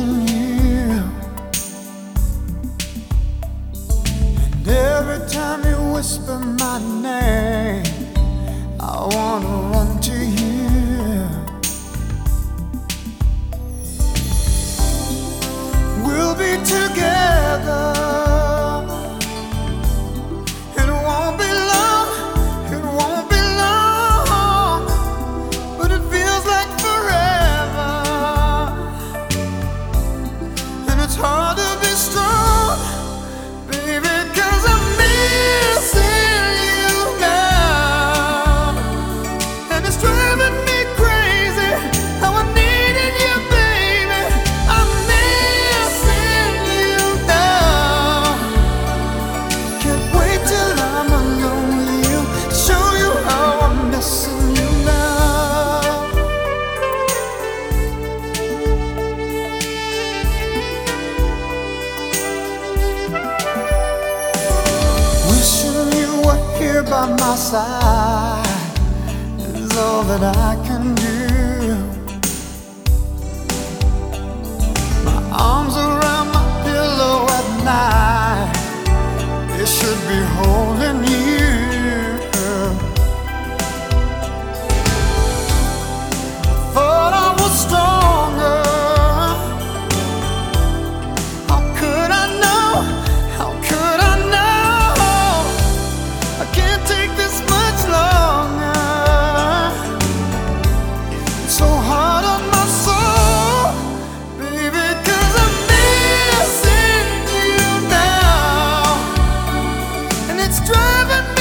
touching you. And every time you whisper my name, here by my side is all that I can do. My arms around never know.